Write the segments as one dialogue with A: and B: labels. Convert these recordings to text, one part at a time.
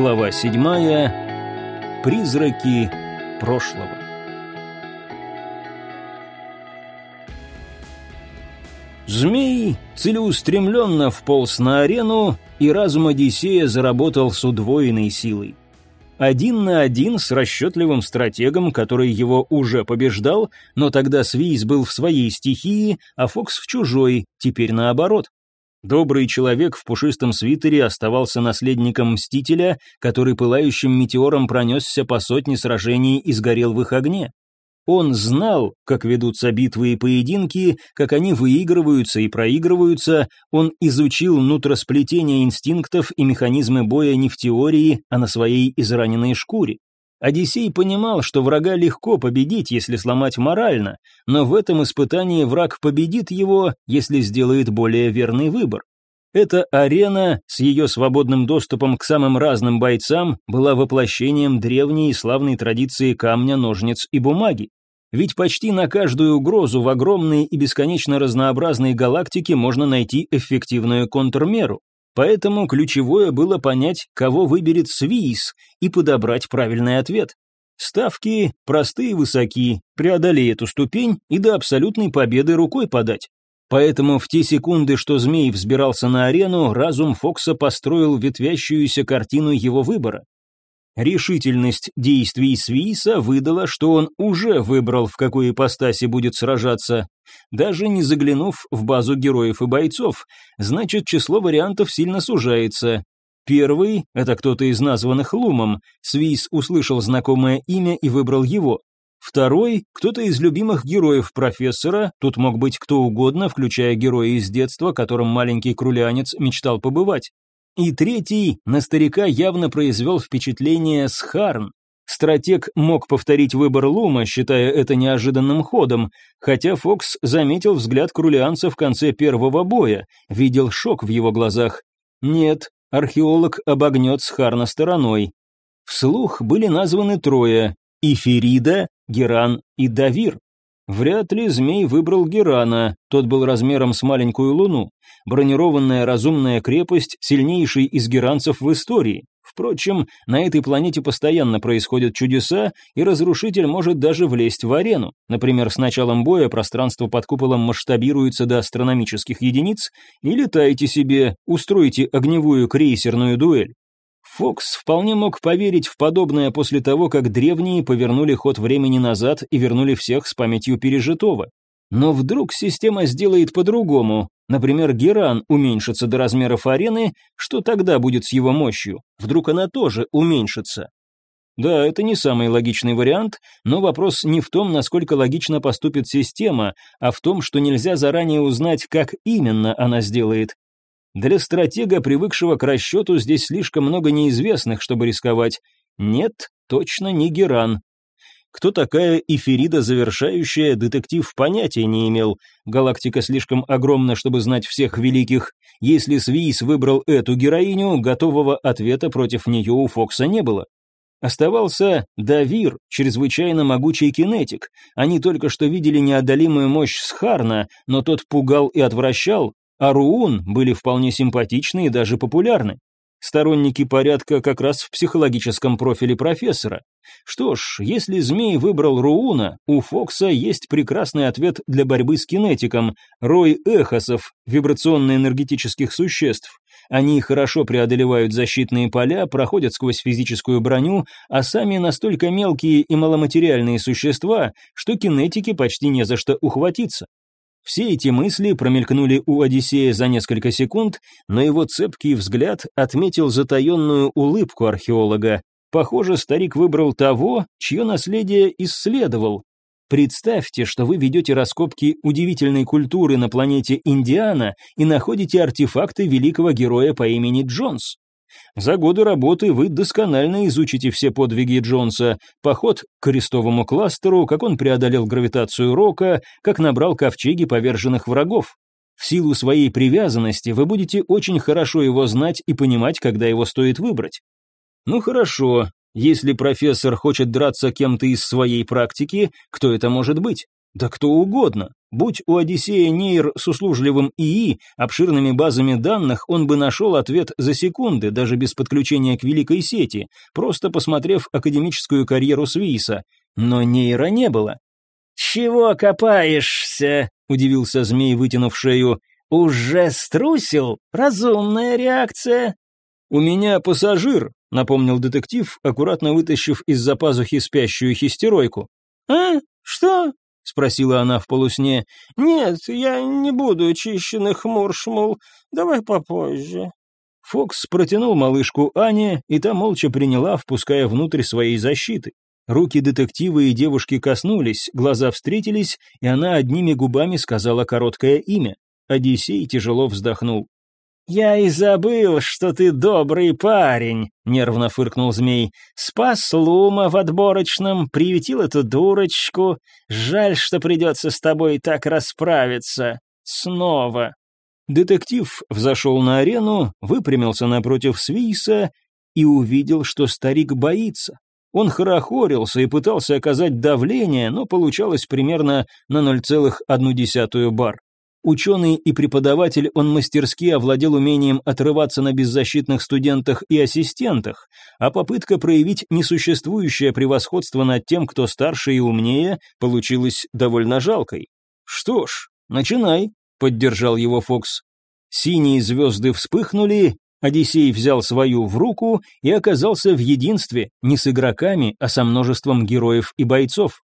A: Глава седьмая. Призраки прошлого. Змей целеустремленно вполз на арену, и разум Одиссея заработал с удвоенной силой. Один на один с расчетливым стратегом, который его уже побеждал, но тогда Свиз был в своей стихии, а Фокс в чужой, теперь наоборот. Добрый человек в пушистом свитере оставался наследником Мстителя, который пылающим метеором пронесся по сотне сражений и сгорел в их огне. Он знал, как ведутся битвы и поединки, как они выигрываются и проигрываются, он изучил нутросплетение инстинктов и механизмы боя не в теории, а на своей израненной шкуре. Одиссей понимал, что врага легко победить, если сломать морально, но в этом испытании враг победит его, если сделает более верный выбор. Эта арена с ее свободным доступом к самым разным бойцам была воплощением древней и славной традиции камня, ножниц и бумаги. Ведь почти на каждую угрозу в огромной и бесконечно разнообразной галактике можно найти эффективную контрмеру. Поэтому ключевое было понять, кого выберет Свиис, и подобрать правильный ответ. Ставки простые и высоки, преодолей эту ступень и до абсолютной победы рукой подать. Поэтому в те секунды, что змей взбирался на арену, разум Фокса построил ветвящуюся картину его выбора. Решительность действий Свиса выдала, что он уже выбрал, в какой ипостаси будет сражаться, даже не заглянув в базу героев и бойцов, значит, число вариантов сильно сужается. Первый — это кто-то из названных Лумом, Свис услышал знакомое имя и выбрал его. Второй — кто-то из любимых героев профессора, тут мог быть кто угодно, включая героя из детства, которым маленький крулянец мечтал побывать. И третий на старика явно произвел впечатление Схарн. Стратег мог повторить выбор Лума, считая это неожиданным ходом, хотя Фокс заметил взгляд крулианца в конце первого боя, видел шок в его глазах. Нет, археолог обогнет Схарна стороной. Вслух были названы трое – Иферида, Геран и Давир. Вряд ли змей выбрал Герана, тот был размером с маленькую луну. Бронированная разумная крепость, сильнейший из геранцев в истории. Впрочем, на этой планете постоянно происходят чудеса, и разрушитель может даже влезть в арену. Например, с началом боя пространство под куполом масштабируется до астрономических единиц, и летайте себе, устройте огневую крейсерную дуэль. Фокс вполне мог поверить в подобное после того, как древние повернули ход времени назад и вернули всех с памятью пережитого. Но вдруг система сделает по-другому. Например, Геран уменьшится до размеров арены, что тогда будет с его мощью? Вдруг она тоже уменьшится? Да, это не самый логичный вариант, но вопрос не в том, насколько логично поступит система, а в том, что нельзя заранее узнать, как именно она сделает. Для стратега, привыкшего к расчету, здесь слишком много неизвестных, чтобы рисковать. Нет, точно не Геран. Кто такая Эфирида завершающая, детектив понятия не имел. Галактика слишком огромна, чтобы знать всех великих. Если Свис выбрал эту героиню, готового ответа против нее у Фокса не было. Оставался Давир, чрезвычайно могучий кинетик. Они только что видели неодолимую мощь Схарна, но тот пугал и отвращал, а Руун были вполне симпатичны и даже популярны. Сторонники порядка как раз в психологическом профиле профессора. Что ж, если змей выбрал Рууна, у Фокса есть прекрасный ответ для борьбы с кинетиком – рой эхосов, вибрационно-энергетических существ. Они хорошо преодолевают защитные поля, проходят сквозь физическую броню, а сами настолько мелкие и маломатериальные существа, что кинетики почти не за что ухватиться. Все эти мысли промелькнули у Одиссея за несколько секунд, но его цепкий взгляд отметил затаенную улыбку археолога. Похоже, старик выбрал того, чье наследие исследовал. Представьте, что вы ведете раскопки удивительной культуры на планете Индиана и находите артефакты великого героя по имени Джонс. За годы работы вы досконально изучите все подвиги Джонса, поход к крестовому кластеру, как он преодолел гравитацию Рока, как набрал ковчеги поверженных врагов. В силу своей привязанности вы будете очень хорошо его знать и понимать, когда его стоит выбрать. Ну хорошо, если профессор хочет драться кем-то из своей практики, кто это может быть? Да кто угодно. Будь у Одиссея Нейр с услужливым ИИ, обширными базами данных, он бы нашел ответ за секунды, даже без подключения к великой сети, просто посмотрев академическую карьеру Свиса. Но Нейра не было.
B: «Чего копаешься?» — удивился змей, вытянув шею. «Уже струсил? Разумная реакция».
A: «У меня пассажир», — напомнил детектив, аккуратно вытащив из-за пазухи спящую хистеройку.
B: «А? Что?»
A: — спросила она в полусне.
B: «Нет, я не буду чищенных муршмул. Давай попозже».
A: Фокс протянул малышку Ане, и та молча приняла, впуская внутрь своей защиты. Руки детектива и девушки коснулись, глаза встретились, и она одними губами сказала короткое имя. Одиссей тяжело вздохнул.
B: «Я и забыл, что ты добрый парень», — нервно фыркнул змей. «Спас Лума в отборочном, приютил эту дурочку. Жаль, что придется с тобой так расправиться. Снова».
A: Детектив взошел на арену, выпрямился напротив Свиса и увидел, что старик боится. Он хорохорился и пытался оказать давление, но получалось примерно на 0,1 бар. Ученый и преподаватель, он мастерски овладел умением отрываться на беззащитных студентах и ассистентах, а попытка проявить несуществующее превосходство над тем, кто старше и умнее, получилась довольно жалкой. «Что ж, начинай», — поддержал его Фокс. Синие звезды вспыхнули, Одиссей взял свою в руку и оказался в единстве, не с игроками, а со множеством героев и бойцов.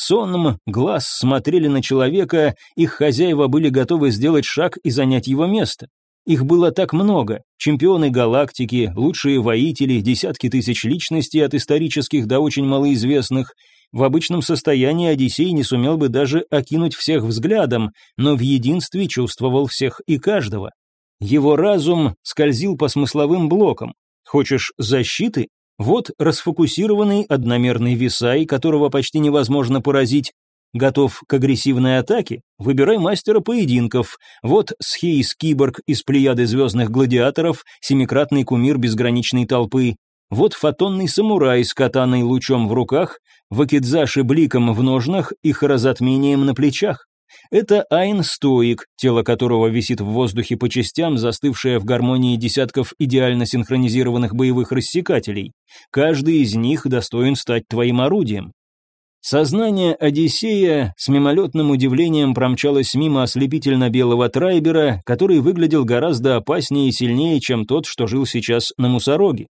A: Сонным глаз смотрели на человека, их хозяева были готовы сделать шаг и занять его место. Их было так много, чемпионы галактики, лучшие воители, десятки тысяч личностей от исторических до очень малоизвестных. В обычном состоянии Одиссей не сумел бы даже окинуть всех взглядом, но в единстве чувствовал всех и каждого. Его разум скользил по смысловым блокам. Хочешь защиты? Вот расфокусированный одномерный висай, которого почти невозможно поразить. Готов к агрессивной атаке? Выбирай мастера поединков. Вот Схейс Киборг из плеяды звездных гладиаторов, семикратный кумир безграничной толпы. Вот фотонный самурай с катаной лучом в руках, вакидзаши бликом в ножнах и хорозатмением на плечах. Это Айн Стоик, тело которого висит в воздухе по частям, застывшее в гармонии десятков идеально синхронизированных боевых рассекателей. Каждый из них достоин стать твоим орудием. Сознание Одиссея с мимолетным удивлением промчалось мимо ослепительно-белого трайбера, который выглядел гораздо опаснее и сильнее, чем тот, что жил сейчас на мусороге.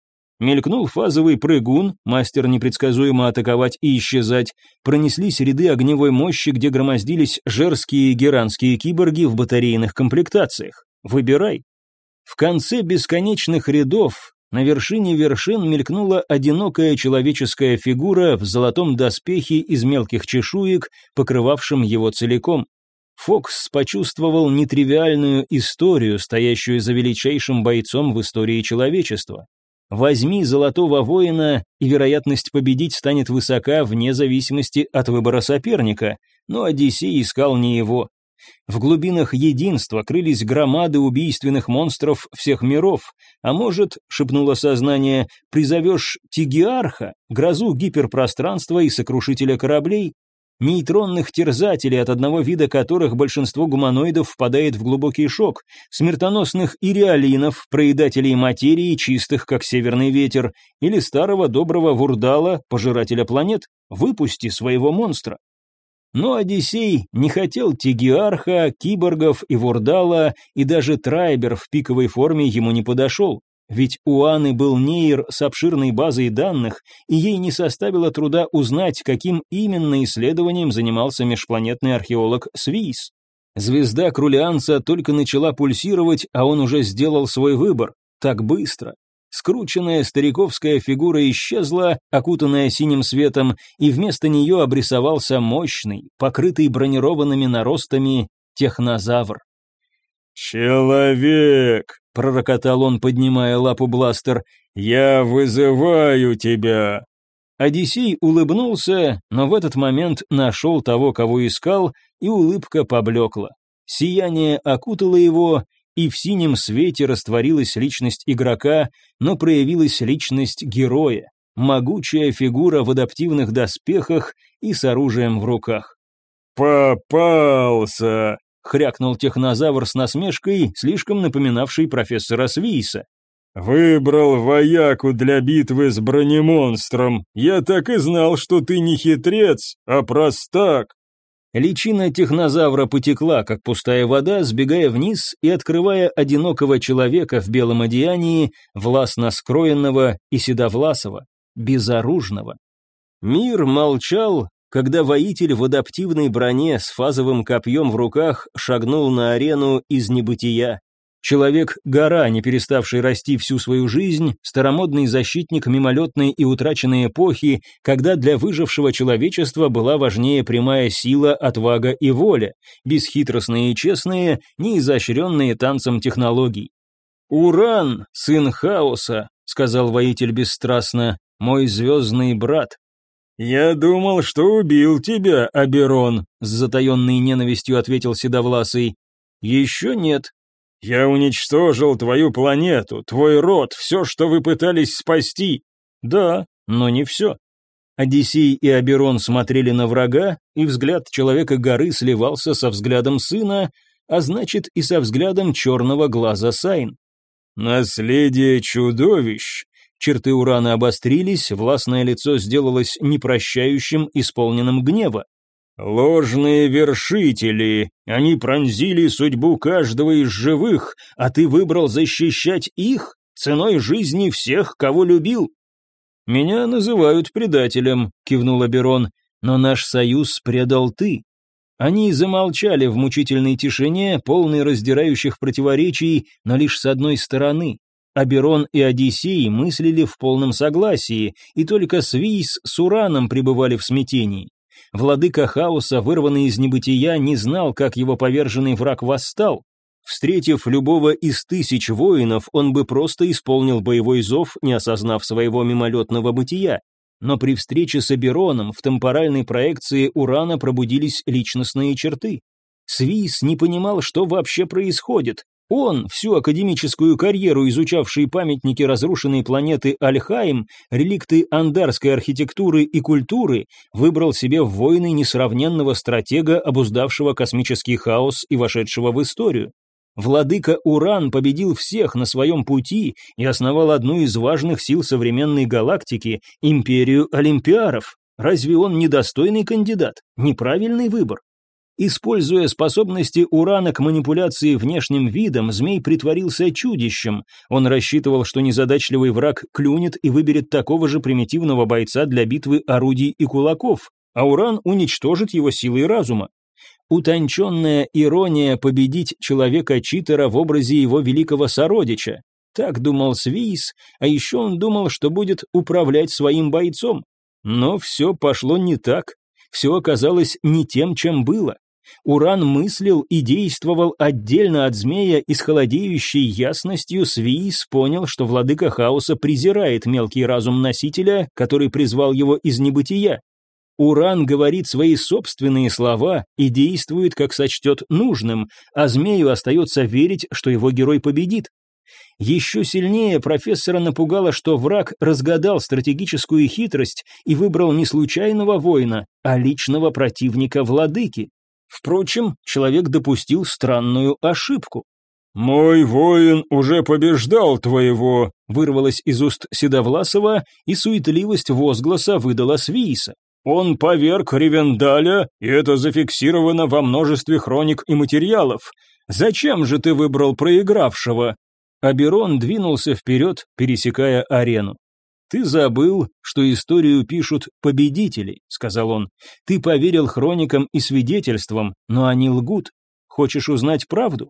A: Мелькнул фазовый прыгун, мастер непредсказуемо атаковать и исчезать. Пронеслись ряды огневой мощи, где громоздились жерские и геранские киборги в батарейных комплектациях. Выбирай. В конце бесконечных рядов, на вершине вершин мелькнула одинокая человеческая фигура в золотом доспехе из мелких чешуек, покрывавшем его целиком. Фокс почувствовал нетривиальную историю, стоящую за величайшим бойцом в истории человечества. Возьми золотого воина, и вероятность победить станет высока вне зависимости от выбора соперника, но Одиссей искал не его. В глубинах единства крылись громады убийственных монстров всех миров, а может, шепнуло сознание, призовешь Тигиарха, грозу гиперпространства и сокрушителя кораблей? Нейтронных терзателей, от одного вида которых большинство гуманоидов впадает в глубокий шок, смертоносных иреалинов, проедателей материи, чистых, как северный ветер, или старого доброго вурдала, пожирателя планет, выпусти своего монстра. Но Одиссей не хотел Тигиарха, киборгов и вурдала, и даже Трайбер в пиковой форме ему не подошел. Ведь у Анны был нейр с обширной базой данных, и ей не составило труда узнать, каким именно исследованием занимался межпланетный археолог Свис. Звезда Крулианца только начала пульсировать, а он уже сделал свой выбор. Так быстро. Скрученная стариковская фигура исчезла, окутанная синим светом, и вместо нее обрисовался мощный, покрытый бронированными наростами технозавр.
C: «Человек!» — пророкотал он, поднимая лапу бластер. «Я вызываю тебя!»
A: Одиссей улыбнулся, но в этот момент нашел того, кого искал, и улыбка поблекла. Сияние окутало его, и в синем свете растворилась личность игрока, но проявилась личность героя, могучая фигура в адаптивных доспехах и с оружием в руках.
C: «Попался!»
A: — хрякнул технозавр с насмешкой, слишком напоминавший профессора Свиса.
C: «Выбрал вояку для битвы с бронемонстром. Я так и знал, что ты не хитрец, а простак».
A: Личина технозавра потекла, как пустая вода, сбегая вниз и открывая одинокого человека в белом одеянии, властно скроенного и седовласого, безоружного. Мир молчал, когда воитель в адаптивной броне с фазовым копьем в руках шагнул на арену из небытия. Человек-гора, не переставший расти всю свою жизнь, старомодный защитник мимолетной и утраченной эпохи, когда для выжившего человечества была важнее прямая сила, отвага и воля, бесхитростные и честные, не изощренные танцем технологий. «Уран, сын хаоса», — сказал воитель бесстрастно, — «мой звездный брат».
C: «Я думал, что убил тебя, Аберон», —
A: с затаенной ненавистью ответил Седовласый. «Еще нет»,
C: «Я уничтожил твою планету, твой род, все, что вы пытались спасти».
A: «Да, но не все». Одиссей и Аберон смотрели на врага, и взгляд человека горы сливался со взглядом сына, а значит и со взглядом черного глаза Сайн.
C: «Наследие чудовищ!»
A: Черты Урана обострились, властное лицо сделалось непрощающим, исполненным гнева.
C: «Ложные вершители! Они пронзили судьбу каждого из живых, а ты выбрал защищать их ценой жизни всех, кого любил!»
A: «Меня называют предателем», — кивнул Аберон, «но наш союз предал ты». Они замолчали в мучительной тишине, полной раздирающих противоречий, но лишь с одной стороны. Аберон и Одиссей мыслили в полном согласии, и только Свийс с Ураном пребывали в смятении. Владыка хаоса, вырванный из небытия, не знал, как его поверженный враг восстал. Встретив любого из тысяч воинов, он бы просто исполнил боевой зов, не осознав своего мимолетного бытия. Но при встрече с Абероном в темпоральной проекции Урана пробудились личностные черты. Свис не понимал, что вообще происходит, он, всю академическую карьеру изучавший памятники разрушенной планеты Альхайм, реликты андарской архитектуры и культуры, выбрал себе в воины несравненного стратега, обуздавшего космический хаос и вошедшего в историю. Владыка Уран победил всех на своем пути и основал одну из важных сил современной галактики – империю Олимпиаров. Разве он недостойный кандидат? Неправильный выбор? Используя способности Урана к манипуляции внешним видом, змей притворился чудищем. Он рассчитывал, что незадачливый враг клюнет и выберет такого же примитивного бойца для битвы орудий и кулаков, а Уран уничтожит его силой разума. Утонченная ирония победить человека-читера в образе его великого сородича. Так думал Свейс, а еще он думал, что будет управлять своим бойцом. Но все пошло не так, все оказалось не тем, чем было. Уран мыслил и действовал отдельно от змея и с холодеющей ясностью Свиис понял, что владыка хаоса презирает мелкий разум носителя, который призвал его из небытия. Уран говорит свои собственные слова и действует, как сочтет нужным, а змею остается верить, что его герой победит. Еще сильнее профессора напугало, что враг разгадал стратегическую хитрость и выбрал не случайного воина, а личного противника владыки. Впрочем, человек допустил странную ошибку.
C: «Мой воин уже побеждал твоего», —
A: вырвалось из уст Седовласова, и суетливость возгласа выдала Свииса.
C: «Он поверг Ревендаля, и это зафиксировано во множестве хроник и материалов. Зачем же ты выбрал проигравшего?»
A: Аберон двинулся вперед, пересекая арену. «Ты забыл, что историю пишут победители», — сказал он. «Ты поверил хроникам и свидетельствам, но они лгут. Хочешь узнать правду?»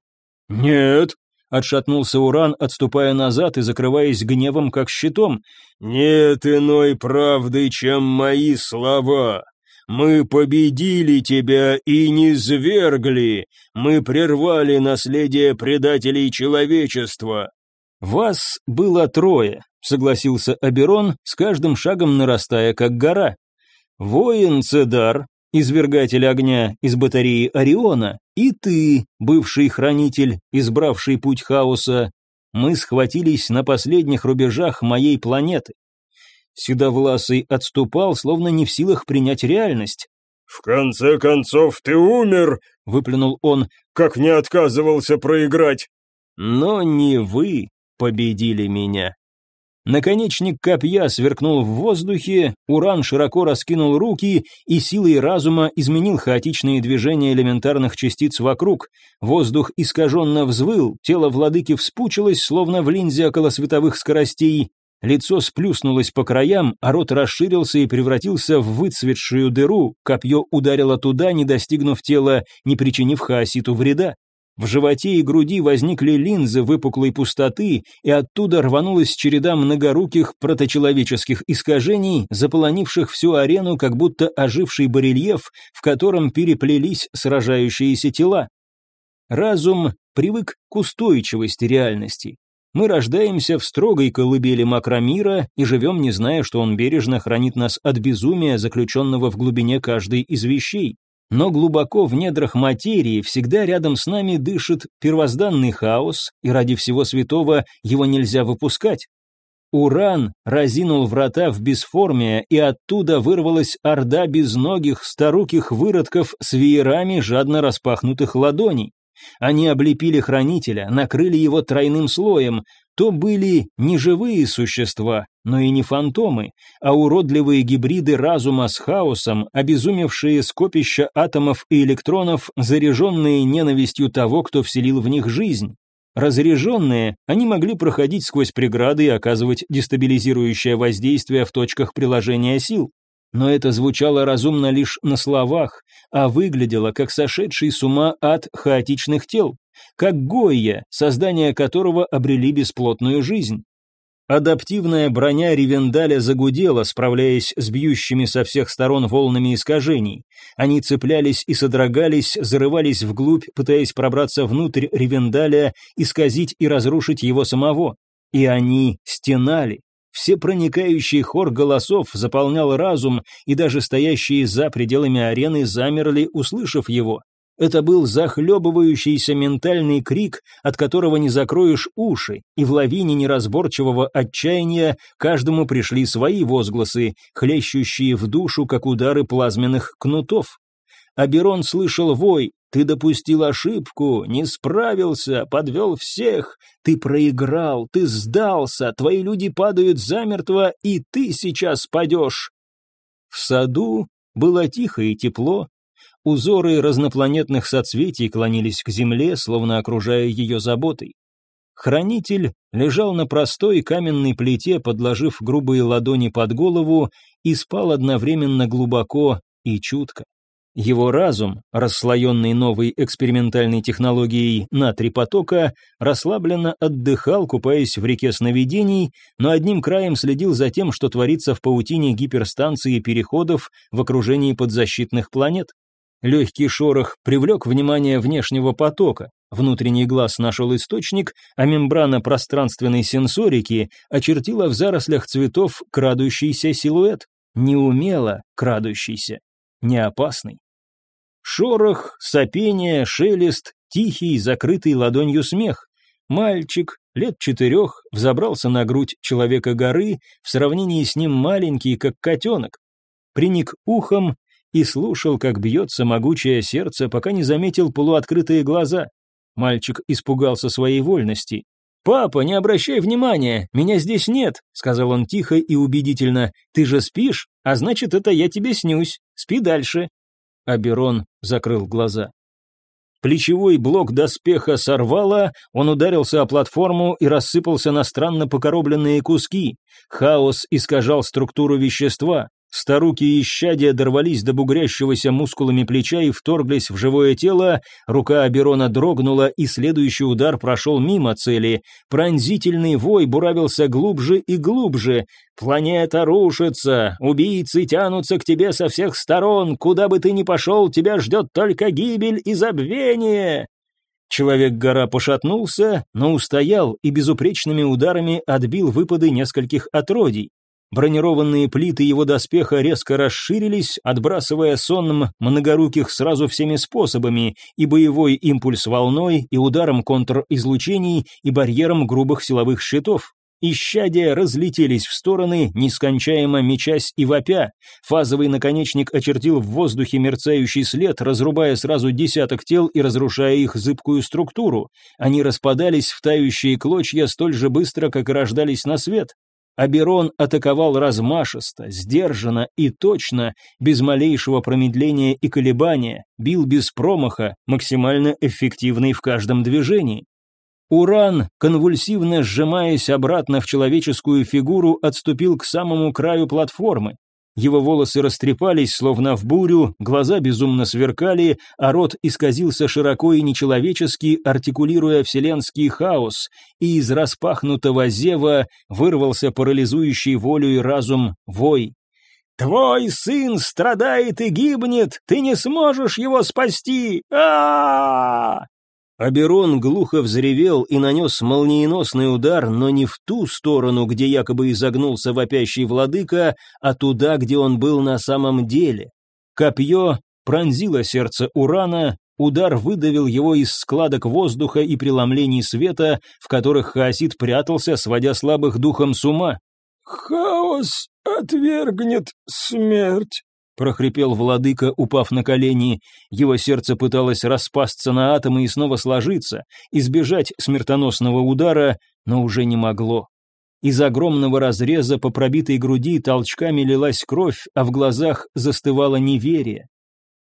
C: «Нет», —
A: отшатнулся Уран, отступая назад и закрываясь гневом, как щитом.
C: «Нет иной правды, чем мои слова. Мы победили тебя и не свергли. Мы прервали наследие предателей человечества».
A: «Вас было трое», — согласился Аберон, с каждым шагом нарастая, как гора. «Воин Цедар, извергатель огня из батареи Ориона, и ты, бывший хранитель, избравший путь хаоса, мы схватились на последних рубежах моей планеты. Седовласый отступал, словно не в силах принять реальность.
C: «В конце концов ты умер!» — выплюнул он, «как не отказывался проиграть!»
A: «Но не вы победили меня!» Наконечник копья сверкнул в воздухе, Уран широко раскинул руки и силой разума изменил хаотичные движения элементарных частиц вокруг. Воздух искаженно взвыл, тело владыки вспучилось, словно в линзе около световых скоростей. Лицо сплюснулось по краям, а рот расширился и превратился в выцветшую дыру, копье ударило туда, не достигнув тела, не причинив хаоситу вреда. В животе и груди возникли линзы выпуклой пустоты, и оттуда рванулась череда многоруких проточеловеческих искажений, заполонивших всю арену, как будто оживший барельеф, в котором переплелись сражающиеся тела. Разум привык к устойчивости реальности. Мы рождаемся в строгой колыбели макромира и живем, не зная, что он бережно хранит нас от безумия, заключенного в глубине каждой из вещей. Но глубоко в недрах материи всегда рядом с нами дышит первозданный хаос, и ради всего святого его нельзя выпускать. Уран разинул врата в бесформия, и оттуда вырвалась орда безногих, старуких выродков с веерами жадно распахнутых ладоней. Они облепили хранителя, накрыли его тройным слоем, то были не живые существа, но и не фантомы, а уродливые гибриды разума с хаосом, обезумевшие скопища атомов и электронов, заряженные ненавистью того, кто вселил в них жизнь. Разряженные, они могли проходить сквозь преграды и оказывать дестабилизирующее воздействие в точках приложения сил. Но это звучало разумно лишь на словах, а выглядело как сошедший с ума от хаотичных тел как Гойя, создание которого обрели бесплотную жизнь. Адаптивная броня Ревендаля загудела, справляясь с бьющими со всех сторон волнами искажений. Они цеплялись и содрогались, зарывались вглубь, пытаясь пробраться внутрь Ревендаля, исказить и разрушить его самого. И они стенали. Все проникающий хор голосов заполнял разум, и даже стоящие за пределами арены замерли, услышав его. Это был захлебывающийся ментальный крик, от которого не закроешь уши, и в лавине неразборчивого отчаяния каждому пришли свои возгласы, хлещущие в душу, как удары плазменных кнутов. Аберон слышал вой, «Ты допустил ошибку, не справился, подвел всех, ты проиграл, ты сдался, твои люди падают замертво, и ты сейчас падешь». В саду было тихо и тепло, Узоры разнопланетных соцветий клонились к земле, словно окружая ее заботой. Хранитель лежал на простой каменной плите, подложив грубые ладони под голову, и спал одновременно глубоко и чутко. Его разум, расслоенный новой экспериментальной технологией на три потока, расслабленно отдыхал, купаясь в реке сновидений, но одним краем следил за тем, что творится в паутине гиперстанции переходов в окружении подзащитных планет. Легкий шорох привлек внимание внешнего потока. Внутренний глаз нашел источник, а мембрана пространственной сенсорики очертила в зарослях цветов крадущийся силуэт. Неумело крадущийся, не опасный. Шорох, сопение, шелест, тихий, закрытый ладонью смех. Мальчик, лет четырех, взобрался на грудь человека горы, в сравнении с ним маленький, как котенок. Приник ухом и слушал, как бьется могучее сердце, пока не заметил полуоткрытые глаза. Мальчик испугался своей вольности. «Папа, не обращай внимания, меня здесь нет», — сказал он тихо и убедительно. «Ты же спишь, а значит, это я тебе снюсь. Спи дальше». Аберон закрыл глаза. Плечевой блок доспеха сорвало, он ударился о платформу и рассыпался на странно покоробленные куски. Хаос искажал структуру вещества. Старуки и исчадия дорвались до бугрящегося мускулами плеча и вторглись в живое тело, рука Аберона дрогнула, и следующий удар прошел мимо цели. Пронзительный вой буравился глубже и глубже. «Планета рушится, убийцы тянутся к тебе со всех сторон, куда бы ты ни пошел, тебя ждет только гибель и забвение!» Человек-гора пошатнулся, но устоял и безупречными ударами отбил выпады нескольких отродий. Бронированные плиты его доспеха резко расширились, отбрасывая сонным многоруких сразу всеми способами, и боевой импульс волной, и ударом контр-излучений, и барьером грубых силовых щитов. Исчадия разлетелись в стороны, нескончаемо мечась и вопя. Фазовый наконечник очертил в воздухе мерцающий след, разрубая сразу десяток тел и разрушая их зыбкую структуру. Они распадались в тающие клочья столь же быстро, как и рождались на свет. Аберон атаковал размашисто, сдержанно и точно, без малейшего промедления и колебания, бил без промаха, максимально эффективный в каждом движении. Уран, конвульсивно сжимаясь обратно в человеческую фигуру, отступил к самому краю платформы. Его волосы растрепались, словно в бурю, глаза безумно сверкали, а рот исказился широко и нечеловечески, артикулируя вселенский хаос, и из распахнутого зева вырвался парализующий волю и разум вой. «Твой сын страдает и гибнет, ты не сможешь его спасти! а, -а, -а Аберон глухо взревел и нанес молниеносный удар, но не в ту сторону, где якобы изогнулся вопящий владыка, а туда, где он был на самом деле. Копье пронзило сердце Урана, удар выдавил его из складок воздуха и преломлений света, в которых Хаосид прятался, сводя слабых духом с ума.
C: «Хаос отвергнет смерть»,
A: прохрипел владыка, упав на колени. Его сердце пыталось распасться на атомы и снова сложиться, избежать смертоносного удара, но уже не могло. Из огромного разреза по пробитой груди толчками лилась кровь, а в глазах застывало неверие.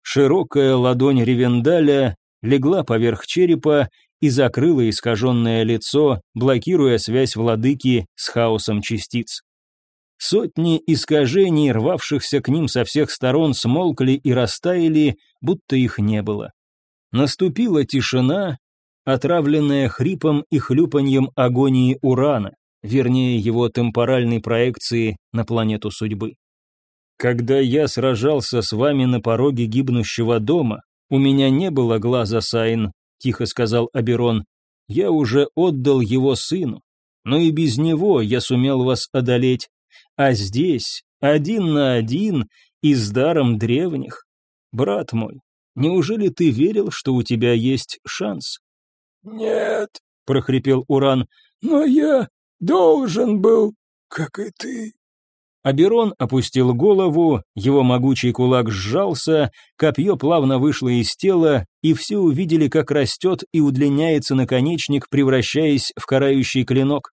A: Широкая ладонь Ревендаля легла поверх черепа и закрыла искаженное лицо, блокируя связь владыки с хаосом частиц. Сотни искажений, рвавшихся к ним со всех сторон, смолкли и растаяли, будто их не было. Наступила тишина, отравленная хрипом и хлюпаньем агонии Урана, вернее его темпоральной проекции на планету судьбы. Когда я сражался с вами на пороге гибнущего дома, у меня не было глаза Сайн, тихо сказал Аберон. Я уже отдал его сыну, но и без него я сумел вас одолеть, а здесь, один на один и с даром древних. Брат мой, неужели ты верил, что у тебя есть шанс?
C: Нет, прохрипел Уран, но я должен был, как и ты.
A: Аберон опустил голову, его могучий кулак сжался, копье плавно вышло из тела, и все увидели, как растет и удлиняется наконечник, превращаясь в карающий клинок.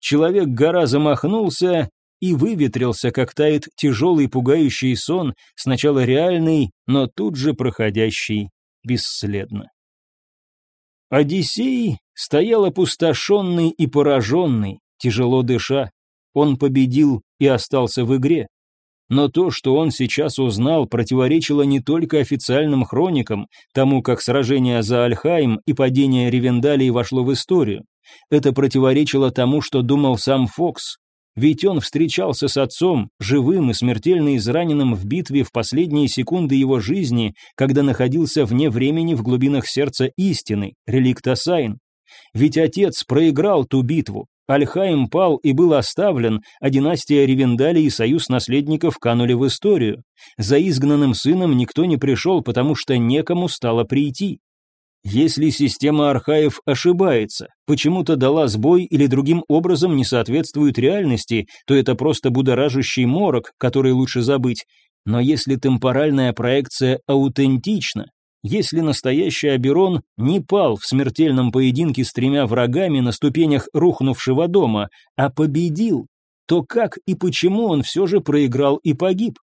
A: Человек-гора замахнулся, и выветрился, как тает тяжелый пугающий сон, сначала реальный, но тут же проходящий бесследно. Одиссей стоял опустошенный и пораженный, тяжело дыша. Он победил и остался в игре. Но то, что он сейчас узнал, противоречило не только официальным хроникам, тому, как сражение за Альхайм и падение Ревендалии вошло в историю. Это противоречило тому, что думал сам Фокс. Ведь он встречался с отцом, живым и смертельно израненным в битве в последние секунды его жизни, когда находился вне времени в глубинах сердца истины, реликта Сайн. Ведь отец проиграл ту битву, Альхайм пал и был оставлен, а династия Ревендали и союз наследников канули в историю. За изгнанным сыном никто не пришел, потому что некому стало прийти. Если система архаев ошибается, почему-то дала сбой или другим образом не соответствует реальности, то это просто будоражащий морок, который лучше забыть. Но если темпоральная проекция аутентична, если настоящий Аберон не пал в смертельном поединке с тремя врагами на ступенях рухнувшего дома, а победил, то как и почему он все же проиграл и погиб?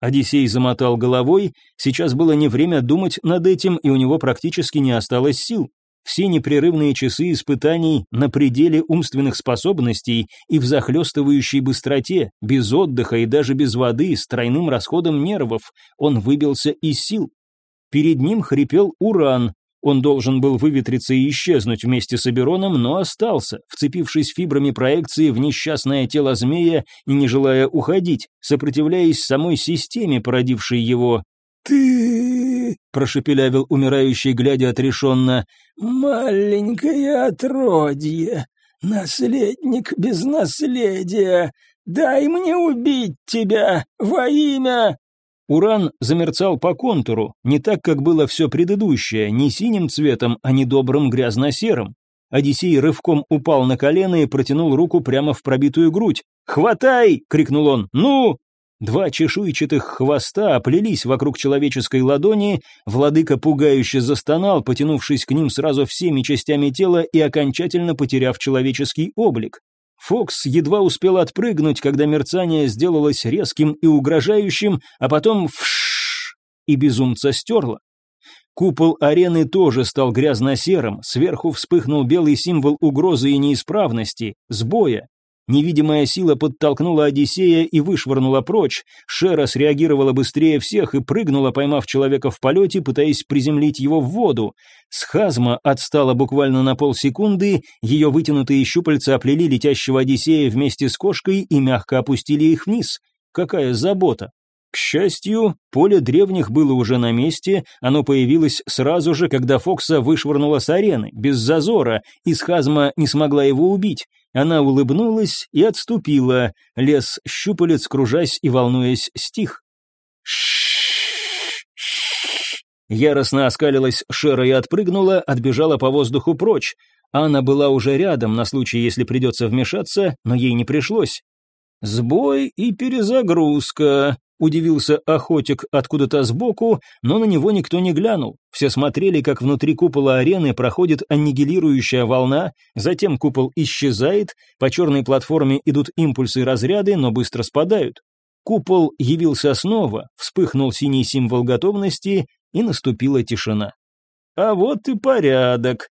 A: Одиссей замотал головой, сейчас было не время думать над этим, и у него практически не осталось сил. Все непрерывные часы испытаний на пределе умственных способностей и в захлестывающей быстроте, без отдыха и даже без воды, с тройным расходом нервов, он выбился из сил. Перед ним хрипел уран, он должен был выветриться и исчезнуть вместе с Абероном, но остался, вцепившись фибрами проекции в несчастное тело змея и не желая уходить, сопротивляясь самой системе, породившей его.
C: «Ты...» — прошепелявил умирающий, глядя отрешенно. «Маленькое отродье, наследник без наследия, дай мне убить тебя во имя...»
A: Уран замерцал по контуру, не так, как было все предыдущее, не синим цветом, а не добрым грязно-серым. Одиссей рывком упал на колено и протянул руку прямо в пробитую грудь. «Хватай!» — крикнул он. «Ну!» Два чешуйчатых хвоста оплелись вокруг человеческой ладони, владыка пугающе застонал, потянувшись к ним сразу всеми частями тела и окончательно потеряв человеческий облик. Фокс едва успел отпрыгнуть, когда мерцание сделалось резким и угрожающим, а потом вш и безумца стерло. Купол арены тоже стал грязно-серым, сверху вспыхнул белый символ угрозы и неисправности, сбоя. Невидимая сила подтолкнула Одиссея и вышвырнула прочь. Шера среагировала быстрее всех и прыгнула, поймав человека в полете, пытаясь приземлить его в воду. Схазма отстала буквально на полсекунды, ее вытянутые щупальца оплели летящего Одиссея вместе с кошкой и мягко опустили их вниз. Какая забота! К счастью, поле древних было уже на месте, оно появилось сразу же, когда Фокса вышвырнула с арены, без зазора, и Схазма не смогла его убить. Она улыбнулась и отступила, лес щупалец, кружась и волнуясь, стих. Яростно оскалилась Шера и отпрыгнула, отбежала по воздуху прочь. Анна была уже рядом на случай, если придется вмешаться, но ей не пришлось. «Сбой и перезагрузка», Удивился охотик откуда-то сбоку, но на него никто не глянул. Все смотрели, как внутри купола арены проходит аннигилирующая волна, затем купол исчезает, по черной платформе идут импульсы и разряды, но быстро спадают. Купол явился снова, вспыхнул синий символ готовности, и наступила тишина. «А вот и порядок!»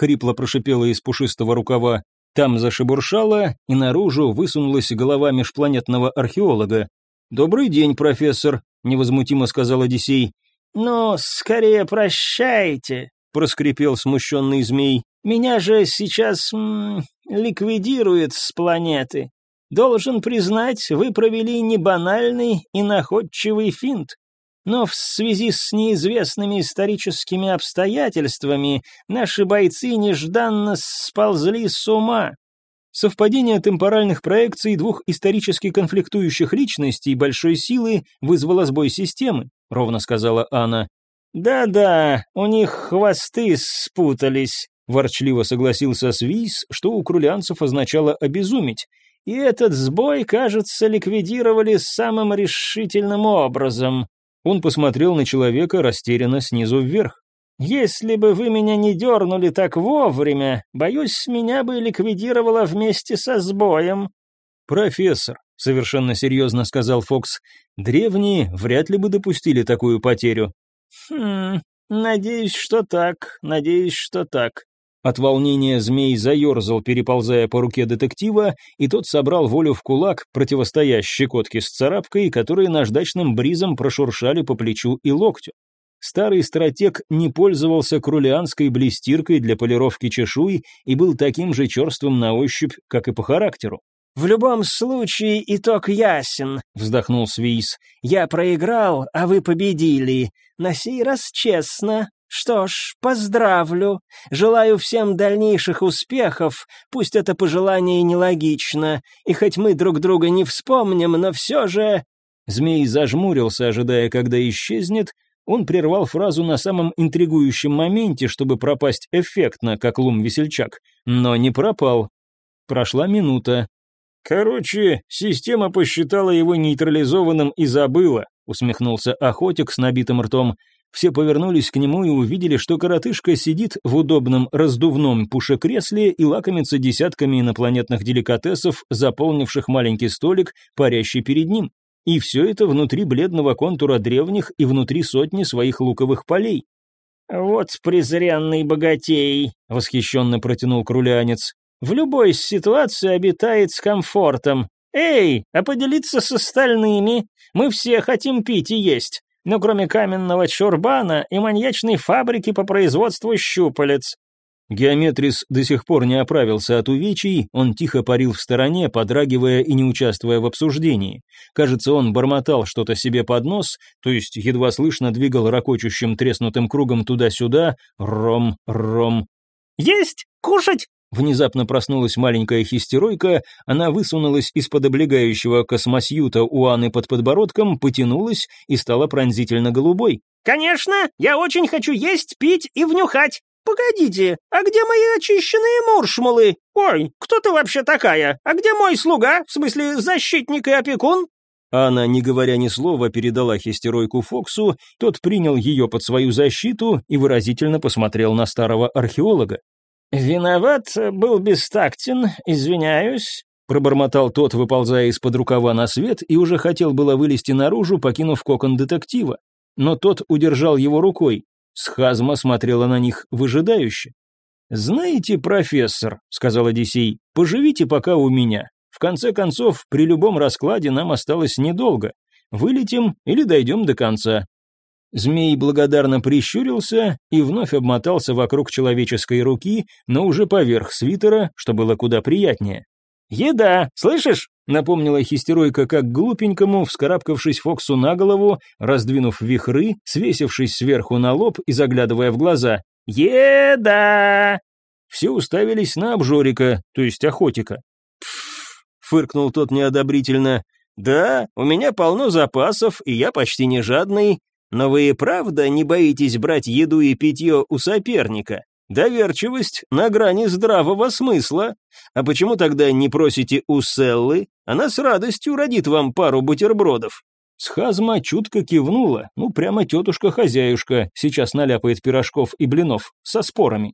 A: хрипло прошипела из пушистого рукава. Там зашебуршало, и наружу высунулась голова межпланетного археолога. «Добрый день, профессор», — невозмутимо сказал Одиссей.
B: «Ну, скорее прощайте», — проскрипел смущенный змей. «Меня же сейчас м, ликвидирует с планеты. Должен признать, вы провели не банальный и находчивый финт. Но в связи с неизвестными историческими обстоятельствами наши бойцы нежданно сползли с ума. Совпадение темпоральных проекций двух исторически конфликтующих личностей большой силы вызвало сбой системы, ровно сказала Анна. «Да-да, у них хвосты спутались», — ворчливо согласился Свис, что у крулянцев означало «обезуметь». «И этот сбой, кажется, ликвидировали самым решительным образом. Он посмотрел на человека растерянно снизу вверх. «Если бы вы меня не дернули так вовремя, боюсь, меня бы ликвидировало вместе со сбоем».
A: «Профессор», — совершенно серьезно сказал Фокс, — «древние вряд ли бы допустили такую потерю».
B: «Хм, надеюсь, что так, надеюсь, что так»,
A: от волнения змей заерзал, переползая по руке детектива, и тот собрал волю в кулак, противостоя щекотке с царапкой, которые наждачным бризом прошуршали по плечу и локтю. Старый стратег не пользовался крулианской блестиркой для полировки чешуй и был таким же черствым на ощупь, как и по характеру.
B: «В любом случае итог ясен», — вздохнул Свис. «Я проиграл, а вы победили. На сей раз честно. Что ж, поздравлю. Желаю всем дальнейших успехов, пусть это пожелание нелогично, и хоть мы друг друга не вспомним, но все же...»
A: Змей зажмурился, ожидая, когда исчезнет. Он прервал фразу на самом интригующем моменте, чтобы пропасть эффектно, как лум-весельчак, но не пропал. Прошла минута.
C: «Короче, система посчитала его нейтрализованным и забыла», усмехнулся охотик с набитым ртом.
A: Все повернулись к нему и увидели, что коротышка сидит в удобном раздувном пушекресле и лакомится десятками инопланетных деликатесов, заполнивших маленький столик, парящий перед ним. И все это внутри бледного контура древних и внутри сотни своих луковых полей.
B: «Вот презренный богатей», — восхищенно протянул крулянец. «В любой ситуации обитает с комфортом. Эй, а поделиться с остальными? Мы все хотим пить и есть но кроме каменного чурбана и маньячной фабрики по производству щупалец.
A: Геометрис до сих пор не оправился от увечий, он тихо парил в стороне, подрагивая и не участвуя в обсуждении. Кажется, он бормотал что-то себе под нос, то есть едва слышно двигал ракочущим треснутым кругом туда-сюда, ром, ром.
B: «Есть! Кушать!»
A: Внезапно проснулась маленькая хистеройка, она высунулась из-под облегающего космосьюта у Анны под подбородком, потянулась и стала пронзительно голубой.
B: «Конечно! Я очень хочу есть, пить и внюхать! погодите, а где мои очищенные муршмулы? Ой, кто ты вообще такая? А где мой слуга, в смысле защитник и опекун?»
A: Она, не говоря ни слова, передала хистеройку Фоксу, тот принял ее под свою защиту и выразительно посмотрел на старого археолога.
B: «Виноват, был бестактен, извиняюсь»,
A: пробормотал тот, выползая из-под рукава на свет, и уже хотел было вылезти наружу, покинув кокон детектива. Но тот удержал его рукой. Схазма смотрела на них выжидающе. «Знаете, профессор», — сказал Одиссей, — «поживите пока у меня. В конце концов, при любом раскладе нам осталось недолго. Вылетим или дойдем до конца. Змей благодарно прищурился и вновь обмотался вокруг человеческой руки, но уже поверх свитера, что было куда приятнее.
B: «Еда, слышишь?» — напомнила хистеройка как глупенькому, вскарабкавшись Фоксу на голову, раздвинув вихры, свесившись сверху на лоб и заглядывая в глаза. «Еда!»
A: Все уставились на обжорика, то есть охотика.
C: «Пф!» — фыркнул тот неодобрительно. «Да, у меня полно запасов, и я почти не жадный. Но вы и правда не боитесь брать еду и питье у соперника? Доверчивость на грани здравого смысла. А почему тогда не просите у Селлы? Она с радостью родит вам пару бутербродов».
A: Схазма чутко кивнула, ну прямо тетушка-хозяюшка, сейчас наляпает пирожков и блинов, со спорами.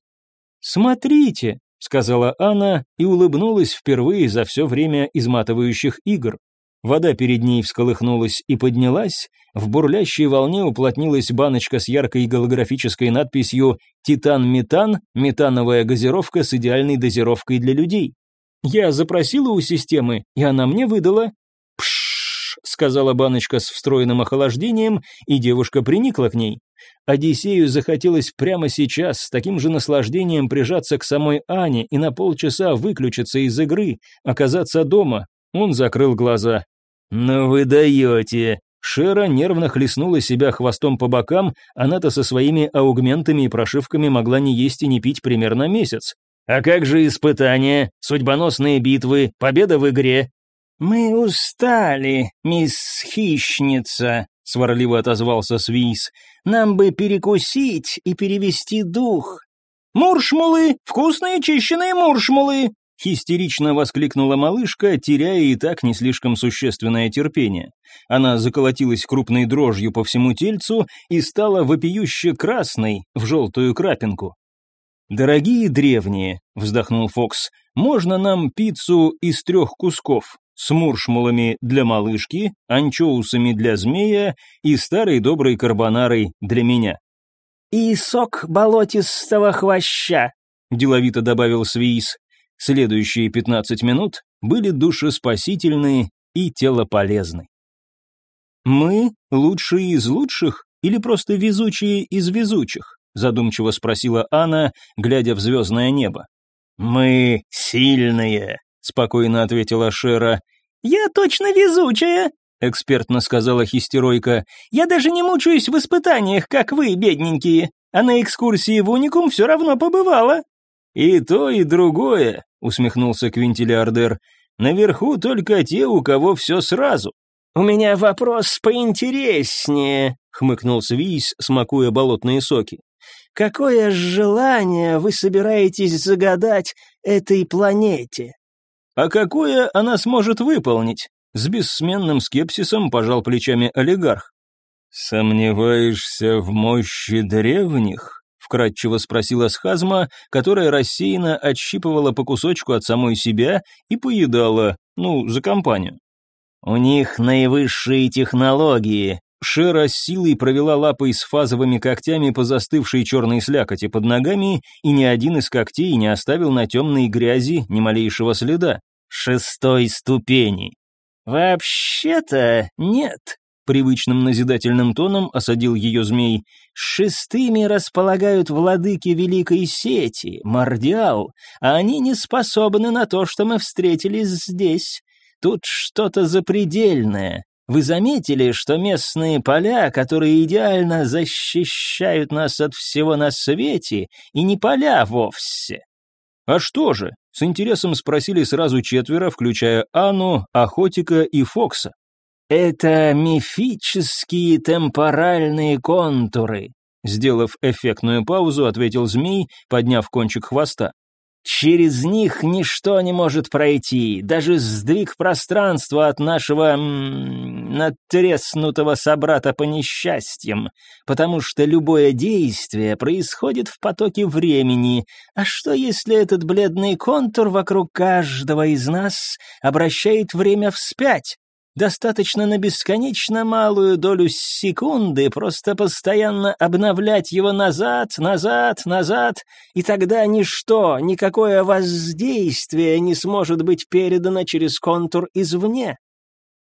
A: «Смотрите», — сказала Анна и улыбнулась впервые за все время изматывающих игр. Вода перед ней всколыхнулась и поднялась, в бурлящей волне уплотнилась баночка с яркой голографической надписью «Титан-метан, метановая газировка с идеальной дозировкой для людей». Я запросила у системы, и она мне выдала. «Пшшш», — сказала баночка с встроенным охлаждением, и девушка приникла к ней. Одиссею захотелось прямо сейчас с таким же наслаждением прижаться к самой Ане и на полчаса выключиться из игры, оказаться дома. Он закрыл глаза.
C: «Ну вы даете!»
A: Шера нервно хлестнула себя хвостом по бокам, она-то со своими аугментами и прошивками могла не есть и не пить примерно месяц.
C: «А как же испытания, судьбоносные битвы, победа в игре?»
B: «Мы устали, мисс Хищница», — сварливо отозвался Свис. «Нам бы перекусить и перевести дух». «Муршмулы! Вкусные чищенные муршмулы!»
A: Хистерично воскликнула малышка, теряя и так не слишком существенное терпение. Она заколотилась крупной дрожью по всему тельцу и стала вопиюще красной, в желтую крапинку. «Дорогие древние», — вздохнул Фокс, — «можно нам пиццу из трех кусков, с муршмулами для малышки, анчоусами для змея и старой доброй карбонарой для меня».
B: «И сок болотистого хвоща», — деловито добавил Свиис.
A: Следующие 15 минут были душеспасительные и телополезны. «Мы лучшие из лучших или просто везучие из везучих?» задумчиво спросила Анна, глядя в звездное небо.
C: «Мы сильные», — спокойно ответила Шера.
B: «Я точно везучая», — экспертно сказала хистеройка. «Я даже не мучаюсь в испытаниях, как вы, бедненькие, а на экскурсии в Уникум все равно побывала».
C: «И то, и другое», — усмехнулся Квинтилиардер. «Наверху только те, у кого все сразу».
B: «У меня вопрос поинтереснее», — хмыкнул Свись, смакуя болотные соки. «Какое желание вы собираетесь загадать этой планете?»
A: «А какое она сможет выполнить?» С бессменным скепсисом пожал плечами олигарх.
C: «Сомневаешься в мощи древних?»
A: Вкратчиво спросила Схазма, которая рассеянно отщипывала по кусочку от самой себя и поедала, ну, за компанию.
C: «У них наивысшие технологии»,
A: Шера с силой провела лапой с фазовыми когтями по застывшей черной слякоти под ногами, и ни один из когтей не оставил на темной грязи ни малейшего следа.
C: «Шестой ступени».
B: «Вообще-то нет», Привычным назидательным тоном осадил ее змей. «Шестыми располагают владыки Великой Сети, Мордиал, а они не способны на то, что мы встретились здесь. Тут что-то запредельное. Вы заметили, что местные поля, которые идеально защищают нас от всего на свете, и не поля вовсе?»
A: «А что же?» — с интересом спросили сразу четверо, включая Анну, Охотика и Фокса.
B: Это мифические темпоральные контуры.
A: сделав эффектную паузу, ответил змей, подняв кончик хвоста.
B: Через них ничто не может пройти, даже сдвиг пространства от нашего м, надтреснутого собрата по несчастьям, потому что любое действие происходит в потоке времени. А что если этот бледный контур вокруг каждого из нас обращает время вспять? Достаточно на бесконечно малую долю секунды просто постоянно обновлять его назад, назад, назад, и тогда ничто, никакое воздействие не сможет быть передано через контур извне.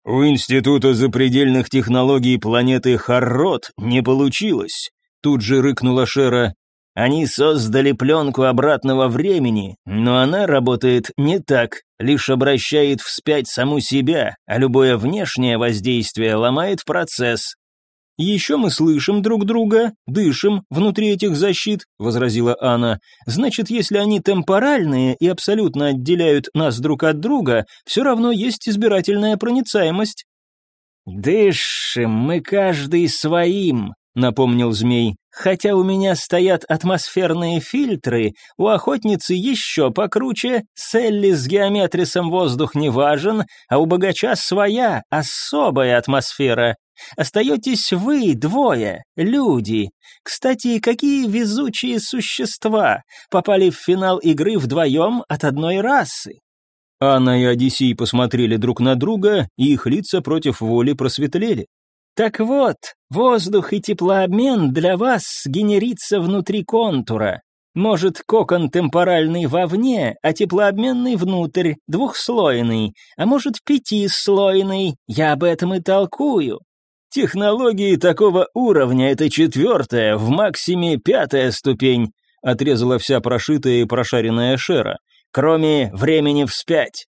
A: У Института запредельных технологий планеты Харрот не получилось. Тут же рыкнула Шера. Они создали пленку обратного времени, но она работает не так, лишь обращает вспять саму себя, а любое внешнее воздействие ломает процесс. «Еще мы слышим друг друга, дышим внутри этих защит», — возразила Анна. «Значит, если они темпоральные и абсолютно отделяют нас друг от друга, все равно есть избирательная проницаемость».
B: «Дышим мы каждый своим», напомнил змей. «Хотя у меня стоят атмосферные фильтры, у охотницы еще покруче, с Элли с геометрисом воздух не важен, а у богача своя, особая атмосфера. Остаетесь вы, двое, люди. Кстати, какие везучие существа, попали в финал игры вдвоем от одной расы».
A: Анна и Одиссей посмотрели друг на друга, и их лица против воли просветлели.
B: Так вот, воздух и теплообмен для вас генерится внутри контура. Может, кокон темпоральный вовне, а теплообменный внутрь, двухслойный, а может, пятислойный, я об этом и толкую.
C: Технологии такого уровня — это четвертая, в максиме пятая ступень, отрезала вся прошитая и прошаренная Шера, кроме времени вспять.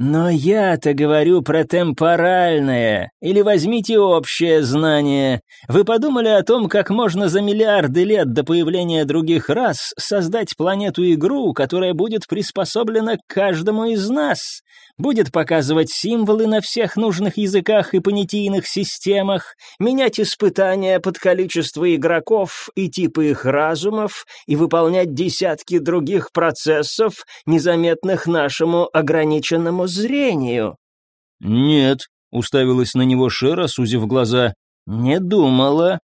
B: Но я-то говорю про темпоральное, или возьмите общее знание. Вы подумали о том, как можно за миллиарды лет до появления других рас создать планету-игру, которая будет приспособлена к каждому из нас? Будет показывать символы на всех нужных языках и понятийных системах, менять испытания под количество игроков и типы их разумов и выполнять десятки других процессов, незаметных нашему ограниченному зрению.
A: «Нет», — уставилась на него Шера, сузив глаза, — «не думала».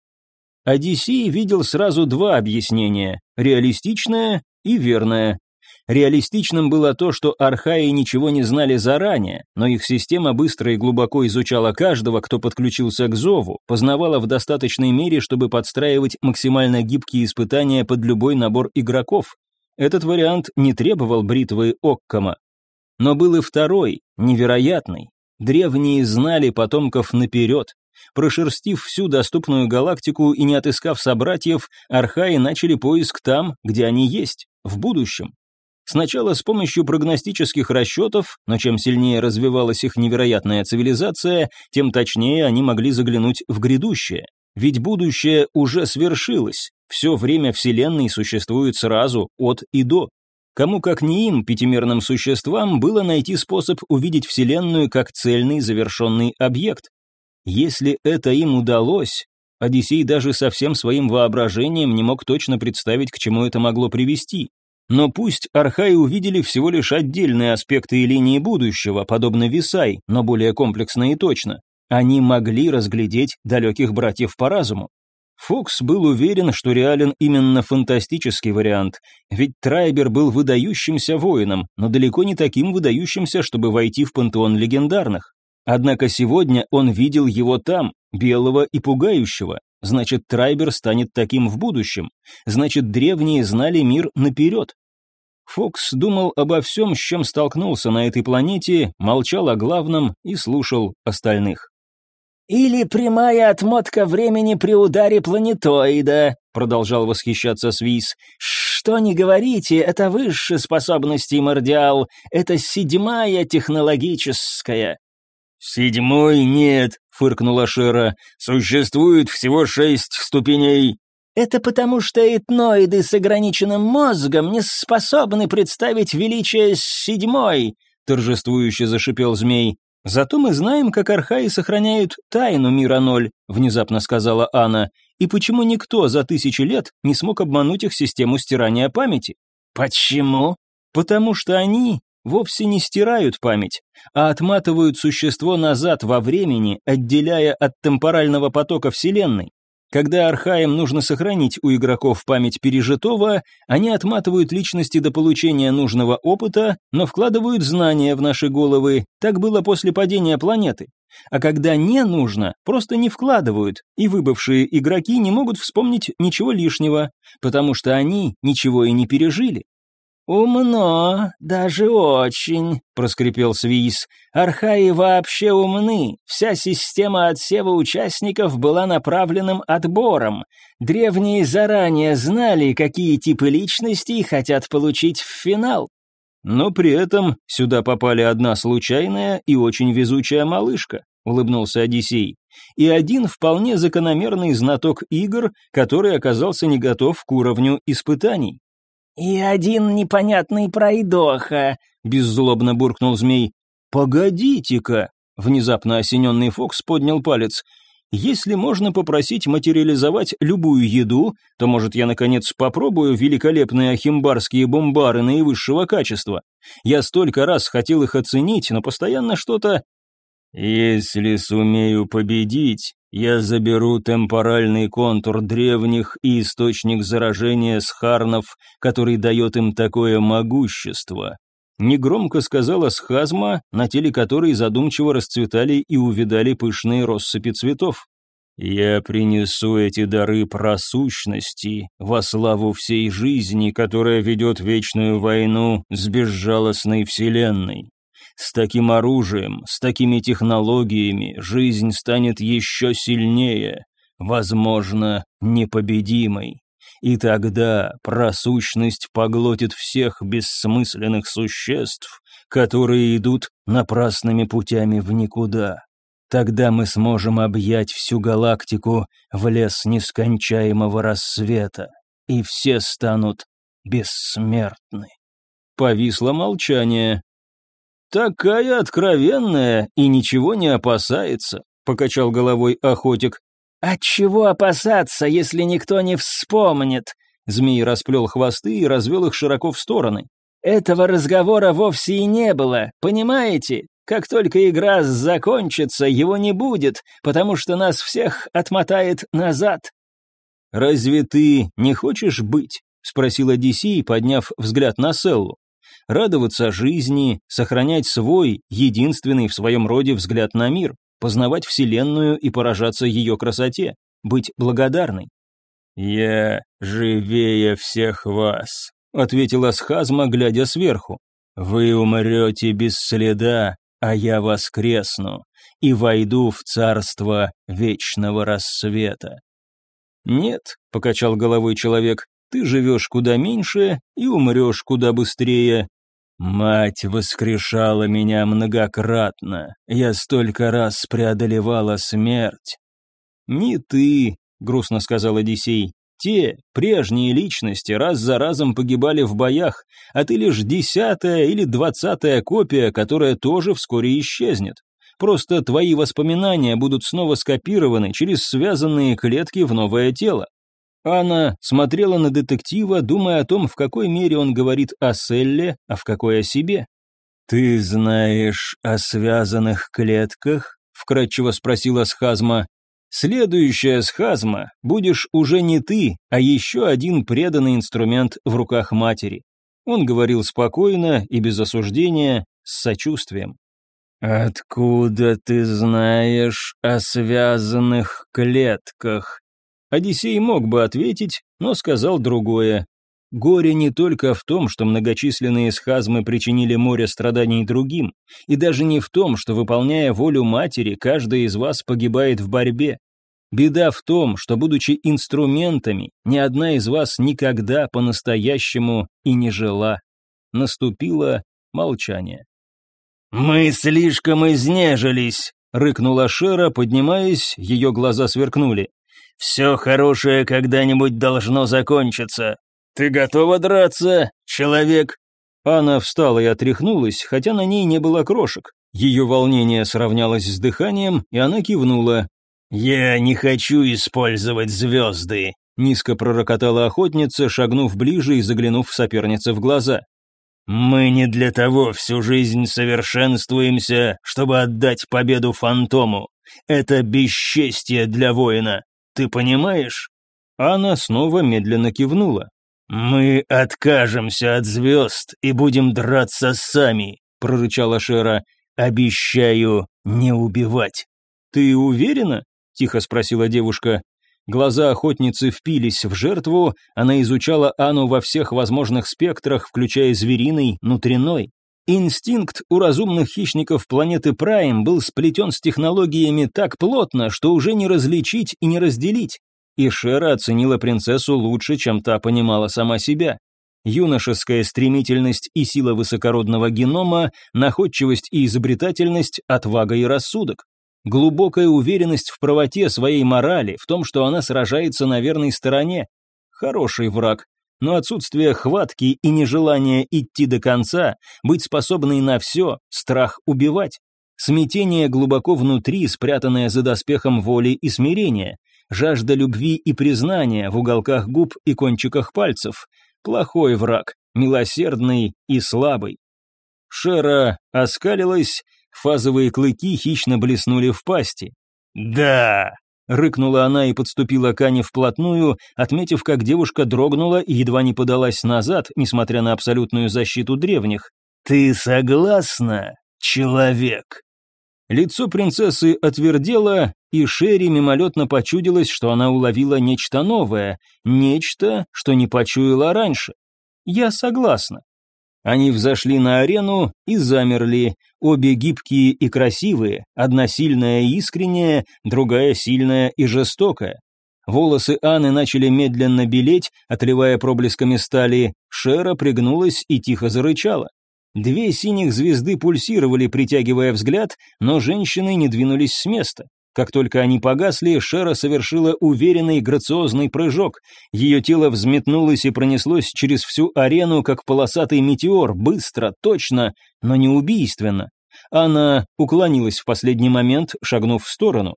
A: Одиссей видел сразу два объяснения — реалистичное и верное. Реалистичным было то, что архаи ничего не знали заранее, но их система быстро и глубоко изучала каждого, кто подключился к зову, познавала в достаточной мере, чтобы подстраивать максимально гибкие испытания под любой набор игроков. Этот вариант не требовал бритвы Оккама. Но был и второй, невероятный. Древние знали потомков наперед. Прошерстив всю доступную галактику и не отыскав собратьев, архаи начали поиск там, где они есть, в будущем. Сначала с помощью прогностических расчетов, но чем сильнее развивалась их невероятная цивилизация, тем точнее они могли заглянуть в грядущее. Ведь будущее уже свершилось, все время Вселенной существует сразу, от и до. Кому как не им, пятимерным существам, было найти способ увидеть Вселенную как цельный завершенный объект. Если это им удалось, Одиссей даже со всем своим воображением не мог точно представить, к чему это могло привести. Но пусть архаи увидели всего лишь отдельные аспекты и линии будущего, подобно Висай, но более комплексно и точно. Они могли разглядеть далеких братьев по разуму. Фокс был уверен, что реален именно фантастический вариант, ведь Трайбер был выдающимся воином, но далеко не таким выдающимся, чтобы войти в пантеон легендарных. Однако сегодня он видел его там, белого и пугающего, Значит, Трайбер станет таким в будущем. Значит, древние знали мир наперед. Фокс думал обо всем, с чем столкнулся на этой планете, молчал о главном и слушал остальных.
B: «Или прямая отмотка времени при ударе планетоида», продолжал восхищаться Свис. «Что не говорите, это высшие способности Мордиал, это седьмая технологическая».
C: «Седьмой нет», — фыркнула Шера. «Существует всего шесть ступеней».
B: «Это потому, что этноиды с ограниченным мозгом не способны представить величие седьмой», — торжествующе зашипел змей.
A: «Зато мы знаем, как архаи сохраняют тайну мира ноль», — внезапно сказала Анна. И почему никто за тысячи лет не смог обмануть их систему стирания памяти?
B: Почему?
A: Потому что они вовсе не стирают память, а отматывают существо назад во времени, отделяя от темпорального потока Вселенной. Когда архаям нужно сохранить у игроков память пережитого, они отматывают личности до получения нужного опыта, но вкладывают знания в наши головы. Так было после падения планеты. А когда не нужно, просто не вкладывают, и выбывшие игроки не могут вспомнить ничего лишнего, потому что они ничего и не пережили.
B: «Умно, даже очень», — проскрипел Свиз. «Архаи вообще умны. Вся система отсева участников была направленным отбором. Древние заранее знали, какие типы личностей хотят получить в финал.
A: Но при этом сюда попали одна случайная и очень везучая малышка, улыбнулся Одиссей, и один вполне закономерный знаток игр, который оказался не готов к уровню испытаний.
B: «И один непонятный пройдоха», —
A: беззлобно буркнул змей. «Погодите-ка!» — внезапно осененный Фокс поднял палец. «Если можно попросить материализовать любую еду, то, может, я, наконец, попробую великолепные ахимбарские бомбары наивысшего качества. Я столько раз хотел их оценить, но постоянно что-то...» «Если сумею победить, я заберу темпоральный контур древних и источник заражения схарнов, который дает им такое могущество. Негромко сказала схазма, на теле которой задумчиво расцветали и увидали пышные россыпи цветов. «Я принесу эти дары просущности во славу всей жизни, которая ведет вечную войну с безжалостной вселенной. С таким оружием, с такими технологиями жизнь станет еще сильнее, возможно, непобедимой. И тогда просущность поглотит всех бессмысленных существ, которые идут напрасными путями в никуда. Тогда мы сможем объять всю галактику в лес нескончаемого рассвета, и все станут бессмертны. Повисло молчание, «Такая откровенная и ничего не опасается», — покачал головой охотик.
B: «От чего опасаться, если никто не вспомнит?»
A: Змей расплел хвосты и развел их широко в стороны.
B: «Этого разговора вовсе и не было, понимаете? Как только игра закончится, его не будет, потому что нас всех отмотает назад».
A: «Разве ты не хочешь быть?» — спросил Одиссей, подняв взгляд на Селлу радоваться жизни, сохранять свой, единственный в своем роде взгляд на мир, познавать Вселенную и поражаться ее красоте, быть благодарной. «Я живее всех вас», — ответила Схазма, глядя сверху. «Вы умрете без следа, а я воскресну и войду в царство вечного рассвета». «Нет», — покачал головой человек, — «ты живешь куда меньше и умрешь куда быстрее, Мать воскрешала меня многократно. Я столько раз преодолевала смерть. Не ты, грустно сказал Одиссей. Те, прежние личности, раз за разом погибали в боях, а ты лишь десятая или двадцатая копия, которая тоже вскоре исчезнет. Просто твои воспоминания будут снова скопированы через связанные клетки в новое тело. Анна смотрела на детектива, думая о том, в какой мере он говорит о Селле, а в какой о себе. «Ты знаешь о связанных клетках?» — вкратчиво спросила Схазма. «Следующая Схазма будешь уже не ты, а еще один преданный инструмент в руках матери». Он говорил спокойно и без осуждения, с сочувствием. «Откуда ты знаешь о связанных клетках?» Одиссей мог бы ответить, но сказал другое. Горе не только в том, что многочисленные схазмы причинили море страданий другим, и даже не в том, что, выполняя волю матери, каждый из вас погибает в борьбе. Беда в том, что, будучи инструментами, ни одна из вас никогда по-настоящему и не жила. Наступило молчание.
B: «Мы слишком изнежились», — рыкнула Шера, поднимаясь, ее глаза сверкнули. Все хорошее когда-нибудь должно закончиться. Ты готова драться, человек?»
A: Она встала и отряхнулась, хотя на ней не было крошек. Ее волнение сравнялось с дыханием, и она кивнула.
C: «Я не хочу использовать звезды», — низко пророкотала охотница, шагнув ближе и заглянув сопернице в глаза. «Мы не для того всю жизнь совершенствуемся, чтобы отдать победу фантому. Это бесчестие для воина. Ты понимаешь?»
A: Она снова медленно кивнула.
C: «Мы откажемся от звезд и будем драться сами», — прорычала Шера. «Обещаю не убивать».
A: «Ты уверена?» — тихо спросила девушка. Глаза охотницы впились в жертву, она изучала Ану во всех возможных спектрах, включая звериный, внутренной. Инстинкт у разумных хищников планеты Прайм был сплетен с технологиями так плотно, что уже не различить и не разделить. И Шера оценила принцессу лучше, чем та понимала сама себя. Юношеская стремительность и сила высокородного генома, находчивость и изобретательность, отвага и рассудок. Глубокая уверенность в правоте своей морали, в том, что она сражается на верной стороне. Хороший враг, но отсутствие хватки и нежелание идти до конца, быть способной на все, страх убивать. Смятение глубоко внутри, спрятанное за доспехом воли и смирения, жажда любви и признания в уголках губ и кончиках пальцев. Плохой враг, милосердный и слабый. Шера оскалилась, Фазовые клыки хищно блеснули в пасти.
C: «Да!» — рыкнула она и подступила к Ане вплотную, отметив, как девушка дрогнула и едва не подалась назад, несмотря на абсолютную защиту древних. «Ты согласна, человек?»
A: Лицо принцессы отвердело, и Шерри мимолетно почудилось, что она уловила нечто новое, нечто, что не почуяла раньше. «Я согласна», они взошли на арену и замерли, обе гибкие и красивые, одна сильная и искренняя, другая сильная и жестокая. Волосы Анны начали медленно белеть, отливая проблесками стали, Шера пригнулась и тихо зарычала. Две синих звезды пульсировали, притягивая взгляд, но женщины не двинулись с места. Как только они погасли, Шера совершила уверенный грациозный прыжок. Ее тело взметнулось и пронеслось через всю арену, как полосатый метеор, быстро, точно, но не убийственно. Она уклонилась в последний момент, шагнув в сторону.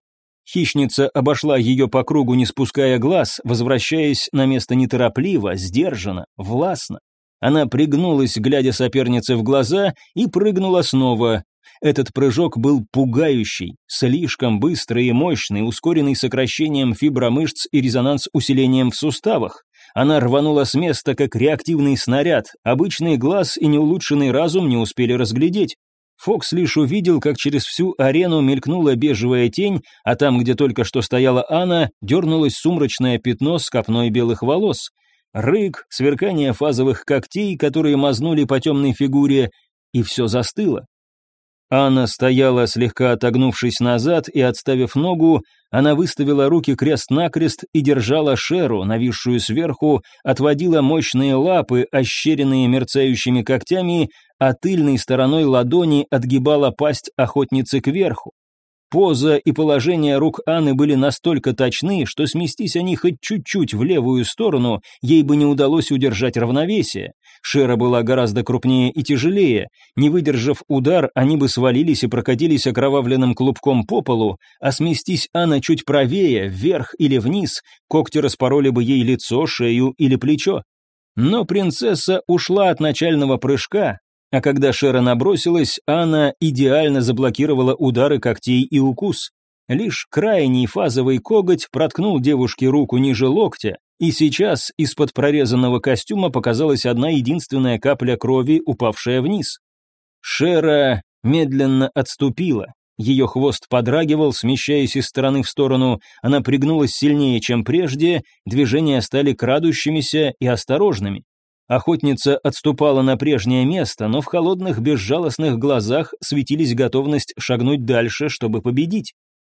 A: Хищница обошла ее по кругу, не спуская глаз, возвращаясь на место неторопливо, сдержанно, властно. Она пригнулась, глядя сопернице в глаза, и прыгнула снова, этот прыжок был пугающий, слишком быстрый и мощный, ускоренный сокращением фибромышц и резонанс-усилением в суставах. Она рванула с места, как реактивный снаряд, обычный глаз и неулучшенный разум не успели разглядеть. Фокс лишь увидел, как через всю арену мелькнула бежевая тень, а там, где только что стояла Анна, дернулось сумрачное пятно с копной белых волос. Рык, сверкание фазовых когтей, которые мазнули по темной фигуре, и все застыло. Анна стояла, слегка отогнувшись назад и отставив ногу, она выставила руки крест-накрест и держала шеру, нависшую сверху, отводила мощные лапы, ощеренные мерцающими когтями, а тыльной стороной ладони отгибала пасть охотницы кверху. Поза и положение рук Анны были настолько точны, что сместись они хоть чуть-чуть в левую сторону, ей бы не удалось удержать равновесие. Шера была гораздо крупнее и тяжелее. Не выдержав удар, они бы свалились и прокатились окровавленным клубком по полу, а сместись Анна чуть правее, вверх или вниз, когти распороли бы ей лицо, шею или плечо. Но принцесса ушла от начального прыжка, а когда Шера набросилась, Анна идеально заблокировала удары когтей и укус. Лишь крайний фазовый коготь проткнул девушке руку ниже локтя, и сейчас из-под прорезанного костюма показалась одна единственная капля крови, упавшая вниз. Шера медленно отступила. Ее хвост подрагивал, смещаясь из стороны в сторону, она пригнулась сильнее, чем прежде, движения стали крадущимися и осторожными. Охотница отступала на прежнее место, но в холодных безжалостных глазах светились готовность шагнуть дальше, чтобы победить.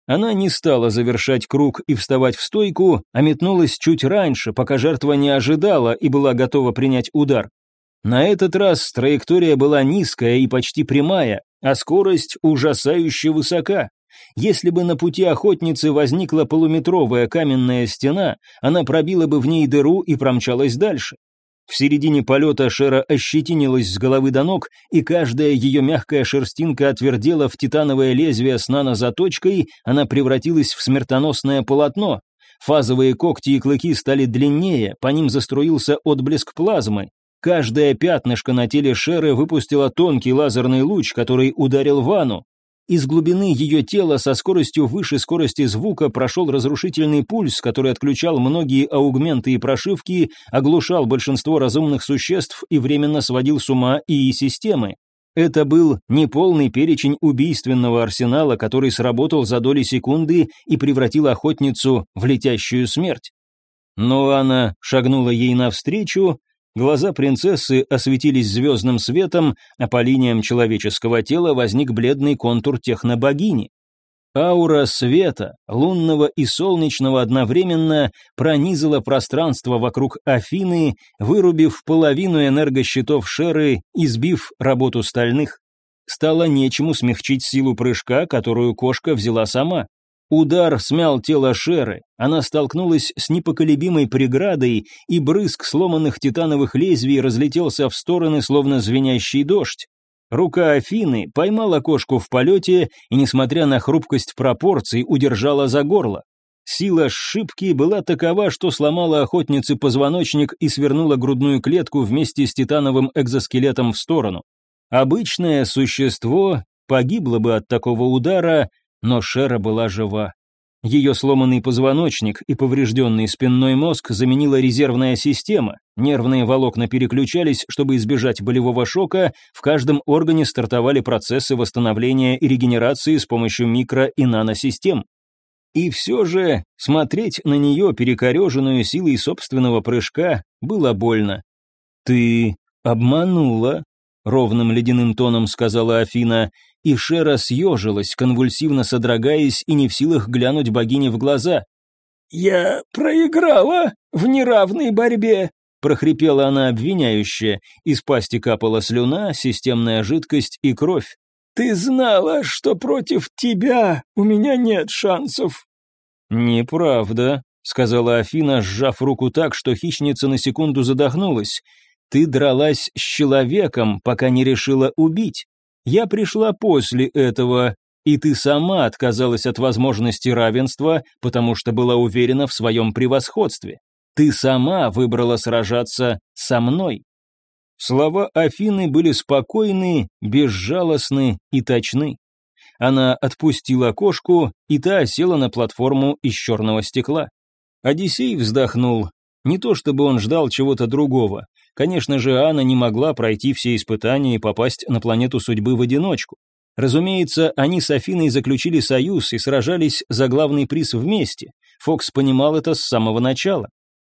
A: Она не стала завершать круг и вставать в стойку, а метнулась чуть раньше, пока жертва не ожидала и была готова принять удар. На этот раз траектория была низкая и почти прямая, а скорость ужасающе высока. Если бы на пути охотницы возникла полуметровая каменная стена, она пробила бы в ней дыру и промчалась дальше. В середине полета Шера ощетинилась с головы до ног, и каждая ее мягкая шерстинка отвердела в титановое лезвие с нанозаточкой, она превратилась в смертоносное полотно. Фазовые когти и клыки стали длиннее, по ним заструился отблеск плазмы. Каждое пятнышко на теле Шеры выпустило тонкий лазерный луч, который ударил Вану. Из глубины ее тела со скоростью выше скорости звука прошел разрушительный пульс, который отключал многие аугменты и прошивки, оглушал большинство разумных существ и временно сводил с ума ИИ-системы. Это был неполный перечень убийственного арсенала, который сработал за доли секунды и превратил охотницу в летящую смерть. Но она шагнула ей навстречу, Глаза принцессы осветились звездным светом, а по линиям человеческого тела возник бледный контур технобогини. Аура света, лунного и солнечного одновременно, пронизала пространство вокруг Афины, вырубив половину энергощитов Шеры и сбив работу стальных. Стало нечему смягчить силу прыжка, которую кошка взяла сама. Удар смял тело Шеры, она столкнулась с непоколебимой преградой, и брызг сломанных титановых лезвий разлетелся в стороны, словно звенящий дождь. Рука Афины поймала кошку в полете и, несмотря на хрупкость пропорций, удержала за горло. Сила сшибки была такова, что сломала охотнице позвоночник и свернула грудную клетку вместе с титановым экзоскелетом в сторону. Обычное существо погибло бы от такого удара, но Шера была жива. Ее сломанный позвоночник и поврежденный спинной мозг заменила резервная система. Нервные волокна переключались, чтобы избежать болевого шока, в каждом органе стартовали процессы восстановления и регенерации с помощью микро- и наносистем. И все же смотреть на нее, перекореженную силой собственного прыжка, было больно. «Ты обманула», — ровным ледяным тоном сказала Афина, и Шера съежилась, конвульсивно содрогаясь и не в силах глянуть богине в глаза.
B: «Я проиграла в неравной борьбе», — прохрипела она обвиняюще, из пасти капала слюна, системная жидкость и кровь. «Ты знала, что против тебя у меня нет шансов».
A: «Неправда», — сказала Афина, сжав руку так, что хищница на секунду задохнулась. «Ты дралась с человеком, пока не решила убить. Я пришла после этого, и ты сама отказалась от возможности равенства, потому что была уверена в своем превосходстве. Ты сама выбрала сражаться со мной». Слова Афины были спокойны, безжалостны и точны. Она отпустила кошку, и та села на платформу из черного стекла. Одиссей вздохнул. Не то чтобы он ждал чего-то другого. Конечно же, Анна не могла пройти все испытания и попасть на планету судьбы в одиночку. Разумеется, они с Афиной заключили союз и сражались за главный приз вместе. Фокс понимал это с самого начала.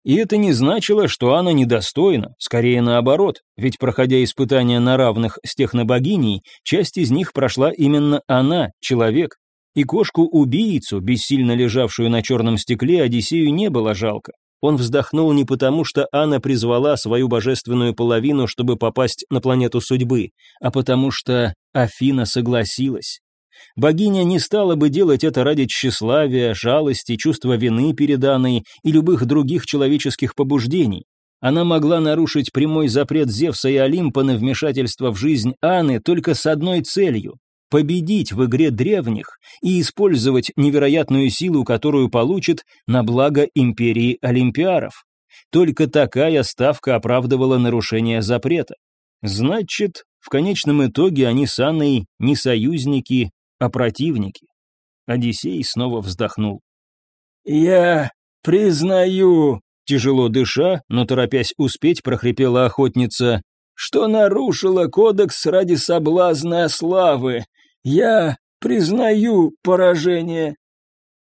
A: И это не значило, что Анна недостойна, скорее наоборот, ведь проходя испытания на равных с технобогиней, часть из них прошла именно она, человек. И кошку-убийцу, бессильно лежавшую на черном стекле, Одиссею не было жалко. Он вздохнул не потому, что Анна призвала свою божественную половину, чтобы попасть на планету судьбы, а потому что Афина согласилась. Богиня не стала бы делать это ради тщеславия, жалости, чувства вины перед Анной и любых других человеческих побуждений. Она могла нарушить прямой запрет Зевса и Олимпа на вмешательство в жизнь Анны только с одной целью победить в игре древних и использовать невероятную силу, которую получит на благо империи Олимпиаров. Только такая ставка оправдывала нарушение запрета. Значит, в конечном итоге они с Анной не союзники, а противники. Одиссей снова вздохнул.
B: «Я признаю», тяжело дыша, но торопясь успеть, прохрипела охотница, что нарушила кодекс ради соблазна славы. Я признаю поражение».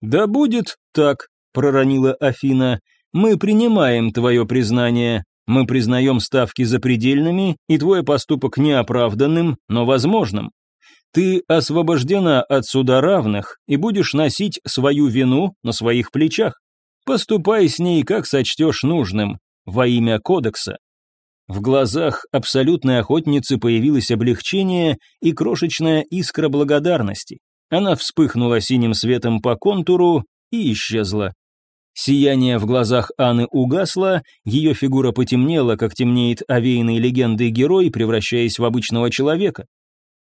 A: «Да будет так», — проронила Афина. «Мы принимаем твое признание. Мы признаем ставки запредельными и твой поступок неоправданным, но возможным. Ты освобождена от суда равных и будешь носить свою вину на своих плечах. Поступай с ней, как сочтешь нужным, во имя кодекса. В глазах абсолютной охотницы появилось облегчение и крошечная искра благодарности. Она вспыхнула синим светом по контуру и исчезла. Сияние в глазах Анны угасло, ее фигура потемнела, как темнеет овеянный легендой герой, превращаясь в обычного человека.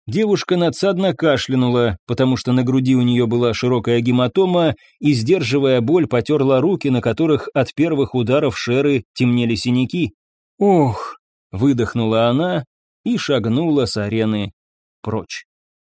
A: Девушка надсадно кашлянула, потому что на груди у нее была широкая гематома, и, сдерживая боль, потерла руки, на которых от первых ударов Шеры темнели синяки. «Ох!» — выдохнула она и шагнула с арены прочь.